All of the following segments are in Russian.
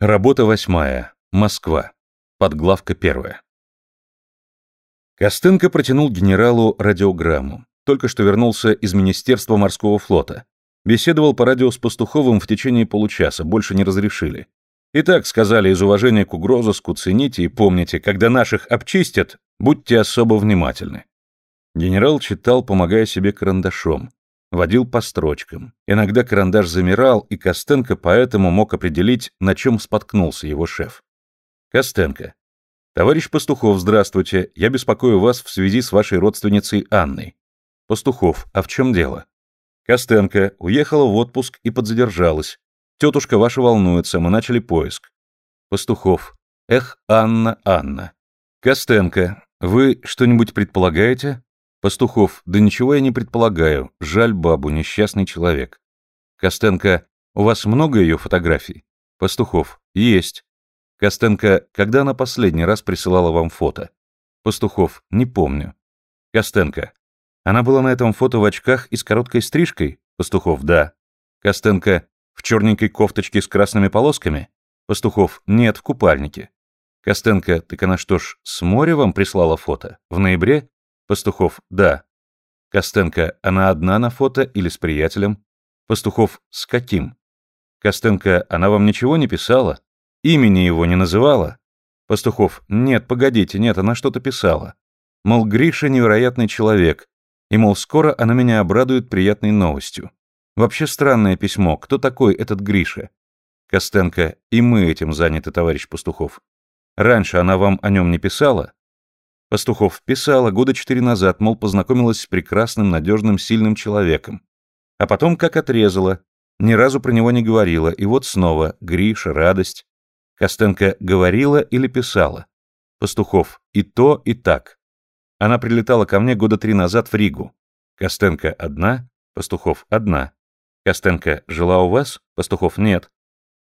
Работа восьмая. Москва. Подглавка первая. Костенко протянул генералу радиограмму. Только что вернулся из Министерства морского флота. Беседовал по радио с Пастуховым в течение получаса, больше не разрешили. Итак, сказали из уважения к угрозыску, цените и помните, когда наших обчистят, будьте особо внимательны. Генерал читал, помогая себе карандашом водил по строчкам. Иногда карандаш замирал, и Костенко поэтому мог определить, на чем споткнулся его шеф. Костенко. Товарищ Пастухов, здравствуйте. Я беспокою вас в связи с вашей родственницей Анной. Пастухов. А в чем дело? Костенко. Уехала в отпуск и подзадержалась. Тетушка ваша волнуется, мы начали поиск. Пастухов. Эх, Анна, Анна. Костенко. Вы что-нибудь предполагаете? Пастухов, да ничего я не предполагаю. Жаль бабу, несчастный человек. Костенко, у вас много ее фотографий? Пастухов, есть. Костенко, когда она последний раз присылала вам фото? Пастухов, не помню. Костенко, она была на этом фото в очках и с короткой стрижкой? Пастухов, да. Костенко, в черненькой кофточке с красными полосками? Пастухов, нет, в купальнике. Костенко, так она что ж, с моря вам прислала фото? В ноябре? Пастухов, да. Костенко, она одна на фото или с приятелем? Пастухов, с каким? Костенко, она вам ничего не писала? Имени его не называла? Пастухов, нет, погодите, нет, она что-то писала. Мол, Гриша невероятный человек, и, мол, скоро она меня обрадует приятной новостью. Вообще странное письмо, кто такой этот Гриша? Костенко, и мы этим заняты, товарищ Пастухов. Раньше она вам о нем не писала? Пастухов писала года четыре назад, мол, познакомилась с прекрасным, надежным, сильным человеком. А потом как отрезала. Ни разу про него не говорила. И вот снова Гриша, радость. Костенко говорила или писала? Пастухов и то, и так. Она прилетала ко мне года три назад в Ригу. Костенко одна, Пастухов одна. Костенко жила у вас? Пастухов нет.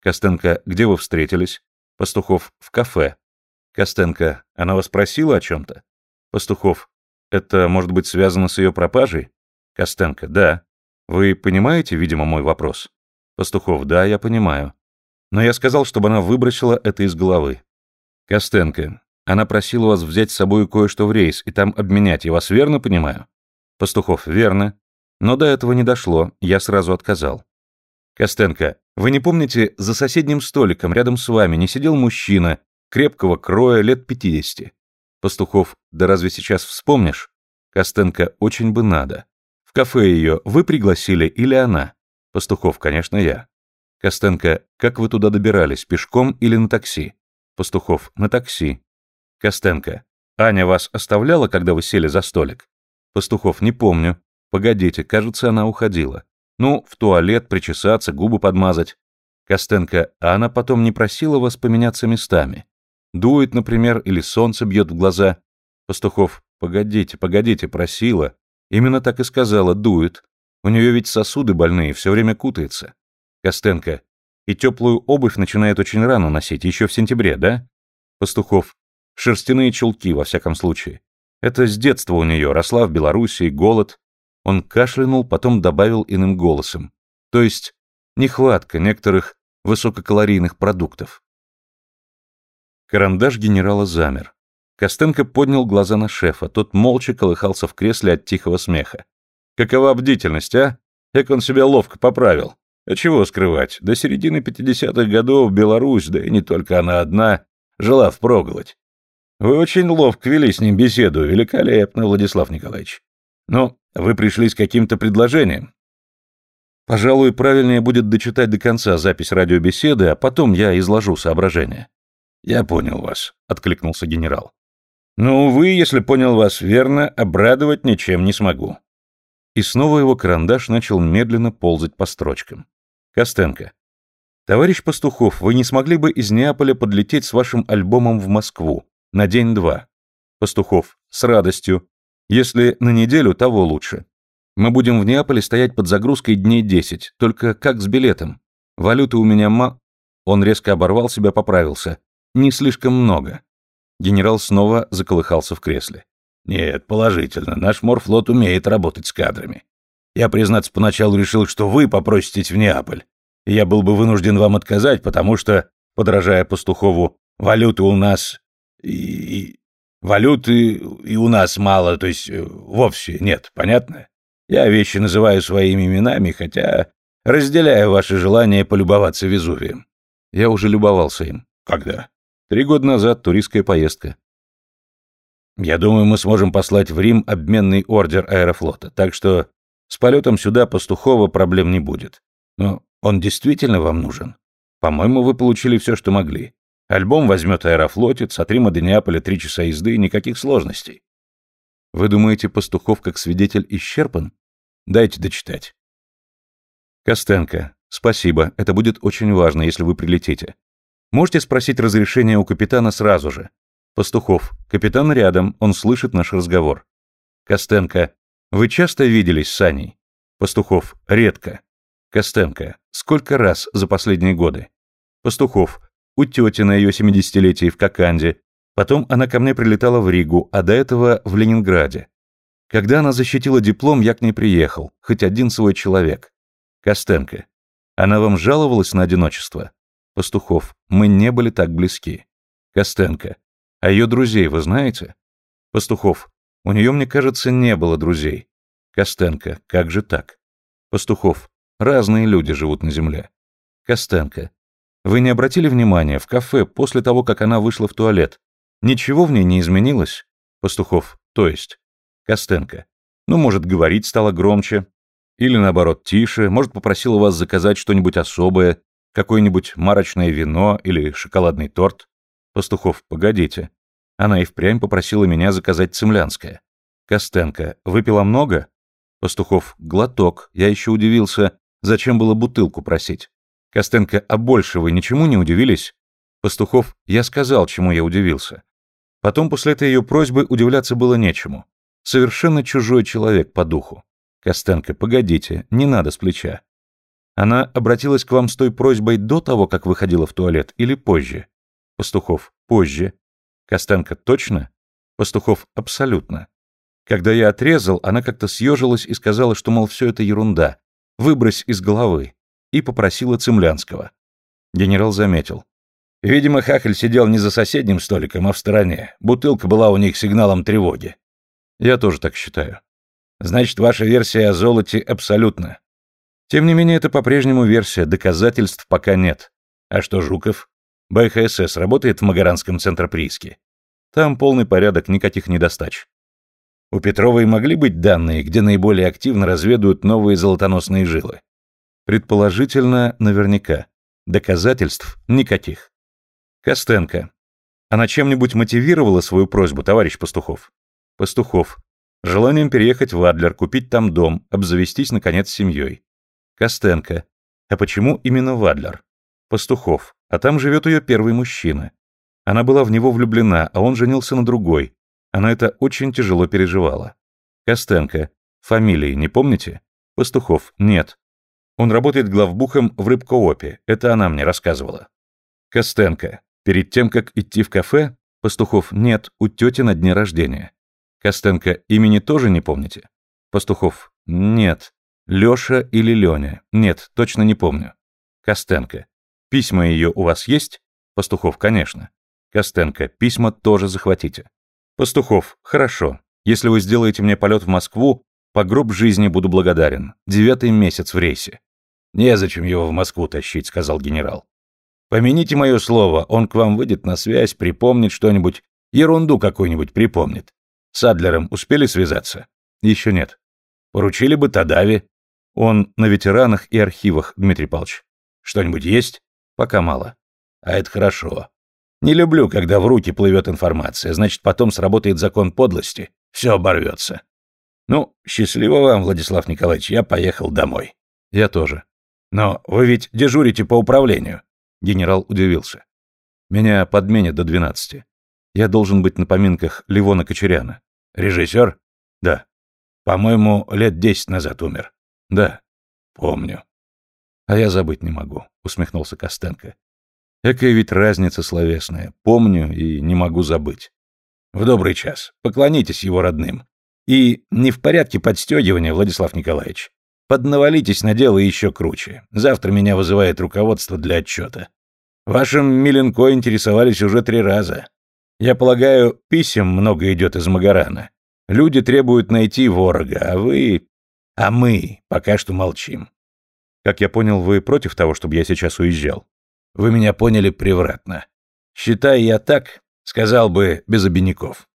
Костенко, где вы встретились? Пастухов в кафе. Костенко, она вас просила о чем-то? Пастухов, это может быть связано с ее пропажей? Костенко, да. Вы понимаете, видимо, мой вопрос? Пастухов, да, я понимаю. Но я сказал, чтобы она выбросила это из головы. Костенко, она просила вас взять с собой кое-что в рейс и там обменять, я вас верно понимаю? Пастухов, верно. Но до этого не дошло, я сразу отказал. Костенко, вы не помните, за соседним столиком рядом с вами не сидел мужчина, крепкого кроя, лет пятидесяти. Пастухов, да разве сейчас вспомнишь? Костенко, очень бы надо. В кафе ее вы пригласили или она? Пастухов, конечно, я. Костенко, как вы туда добирались, пешком или на такси? Пастухов, на такси. Костенко, Аня вас оставляла, когда вы сели за столик? Пастухов, не помню. Погодите, кажется, она уходила. Ну, в туалет, причесаться, губы подмазать. Костенко, а она потом не просила вас поменяться местами? Дует, например, или солнце бьет в глаза. Пастухов, погодите, погодите, просила. Именно так и сказала, дует. У нее ведь сосуды больные, все время кутается. Костенко, и теплую обувь начинает очень рано носить, еще в сентябре, да? Пастухов, шерстяные чулки, во всяком случае. Это с детства у нее, росла в Белоруссии, голод. Он кашлянул, потом добавил иным голосом. То есть, нехватка некоторых высококалорийных продуктов. Карандаш генерала замер. Костенко поднял глаза на шефа, тот молча колыхался в кресле от тихого смеха. «Какова бдительность, а? Как он себя ловко поправил. А чего скрывать, до середины 50-х годов Беларусь, да и не только она одна, жила впроголодь. Вы очень ловко вели с ним беседу, великолепно, Владислав Николаевич. Но вы пришли с каким-то предложением. Пожалуй, правильнее будет дочитать до конца запись радиобеседы, а потом я изложу соображения. «Я понял вас», — откликнулся генерал. «Но, увы, если понял вас верно, обрадовать ничем не смогу». И снова его карандаш начал медленно ползать по строчкам. Костенко. «Товарищ Пастухов, вы не смогли бы из Неаполя подлететь с вашим альбомом в Москву? На день-два?» Пастухов. «С радостью. Если на неделю, того лучше. Мы будем в Неаполе стоять под загрузкой дней десять. Только как с билетом? Валюты у меня ма...» Он резко оборвал себя, поправился не слишком много. Генерал снова заколыхался в кресле. Нет, положительно, наш морфлот умеет работать с кадрами. Я, признаться, поначалу решил, что вы попроситесь в Неаполь. Я был бы вынужден вам отказать, потому что подражая Пастухову, валюты у нас и, и валюты и у нас мало, то есть э, вовсе нет, понятно? Я вещи называю своими именами, хотя разделяю ваше желание полюбоваться Везувием. Я уже любовался им. Когда? Три года назад туристская поездка. Я думаю, мы сможем послать в Рим обменный ордер аэрофлота, так что с полетом сюда Пастухова проблем не будет. Но он действительно вам нужен? По-моему, вы получили все, что могли. Альбом возьмет аэрофлотец, от Рима до Неаполя три часа езды, никаких сложностей. Вы думаете, Пастухов как свидетель исчерпан? Дайте дочитать. Костенко, спасибо, это будет очень важно, если вы прилетите. Можете спросить разрешение у капитана сразу же. Пастухов. Капитан рядом, он слышит наш разговор. Костенко. Вы часто виделись с Аней? Пастухов. Редко. Костенко. Сколько раз за последние годы? Пастухов. У тети на ее 70-летии в Коканде. Потом она ко мне прилетала в Ригу, а до этого в Ленинграде. Когда она защитила диплом, я к ней приехал. Хоть один свой человек. Костенко. Она вам жаловалась на одиночество? Пастухов. Мы не были так близки. Костенко. А ее друзей вы знаете? Пастухов. У нее, мне кажется, не было друзей. Костенко. Как же так? Пастухов. Разные люди живут на земле. Костенко. Вы не обратили внимания, в кафе, после того, как она вышла в туалет, ничего в ней не изменилось? Пастухов. То есть? Костенко. Ну, может, говорить стало громче. Или, наоборот, тише. Может, попросила вас заказать что-нибудь особое, какое-нибудь марочное вино или шоколадный торт. Пастухов, погодите. Она и впрямь попросила меня заказать цемлянское. Костенко, выпила много? Пастухов, глоток. Я еще удивился, зачем было бутылку просить. Костенко, а больше вы ничему не удивились? Пастухов, я сказал, чему я удивился. Потом после этой ее просьбы удивляться было нечему. Совершенно чужой человек по духу. Костенко, погодите, не надо с плеча. Она обратилась к вам с той просьбой до того, как выходила в туалет, или позже? Пастухов. Позже. Костенко. Точно? Пастухов. Абсолютно. Когда я отрезал, она как-то съежилась и сказала, что, мол, все это ерунда. Выбрось из головы. И попросила Цемлянского. Генерал заметил. Видимо, Хахель сидел не за соседним столиком, а в стороне. Бутылка была у них сигналом тревоги. Я тоже так считаю. Значит, ваша версия о золоте абсолютна. Тем не менее, это по-прежнему версия, доказательств пока нет. А что Жуков? БХСС работает в Магаранском центроприиске. Там полный порядок, никаких недостач. У Петровой могли быть данные, где наиболее активно разведывают новые золотоносные жилы? Предположительно, наверняка. Доказательств никаких. Костенко. Она чем-нибудь мотивировала свою просьбу, товарищ Пастухов? Пастухов. Желанием переехать в Адлер, купить там дом, обзавестись, наконец, семьей. Костенко. А почему именно в Адлер? Пастухов. А там живет ее первый мужчина. Она была в него влюблена, а он женился на другой. Она это очень тяжело переживала. Костенко. Фамилии не помните? Пастухов. Нет. Он работает главбухом в рыбкоопе. Это она мне рассказывала. Костенко. Перед тем, как идти в кафе? Пастухов. Нет, у тети на дне рождения. Костенко. Имени тоже не помните? Пастухов. Нет. Лёша или Лёня? Нет, точно не помню. Костенко. Письма ее у вас есть? Пастухов, конечно. Костенко, письма тоже захватите. Пастухов, хорошо. Если вы сделаете мне полет в Москву, по гроб жизни буду благодарен. Девятый месяц в рейсе. Незачем его в Москву тащить, сказал генерал. Помяните мое слово, он к вам выйдет на связь, припомнит что-нибудь, ерунду какую-нибудь припомнит. С Адлером успели связаться? Еще нет. Поручили бы Тадави. Он на ветеранах и архивах, Дмитрий Павлович. Что-нибудь есть? Пока мало. А это хорошо. Не люблю, когда в руки плывет информация, значит, потом сработает закон подлости, все оборвется. Ну, счастливо вам, Владислав Николаевич, я поехал домой. Я тоже. Но вы ведь дежурите по управлению. Генерал удивился. Меня подменят до двенадцати. Я должен быть на поминках Ливона Кочеряна. Режиссер? Да. По-моему, лет десять назад умер. Да. Помню. А я забыть не могу, усмехнулся Костенко. Экая ведь разница словесная. Помню и не могу забыть. В добрый час. Поклонитесь его родным. И не в порядке подстегивания, Владислав Николаевич. Поднавалитесь на дело еще круче. Завтра меня вызывает руководство для отчета. Вашим Миленко интересовались уже три раза. Я полагаю, писем много идет из Магарана. Люди требуют найти ворога, а вы... А мы пока что молчим. Как я понял, вы против того, чтобы я сейчас уезжал? Вы меня поняли превратно. Считай я так, сказал бы без обиняков.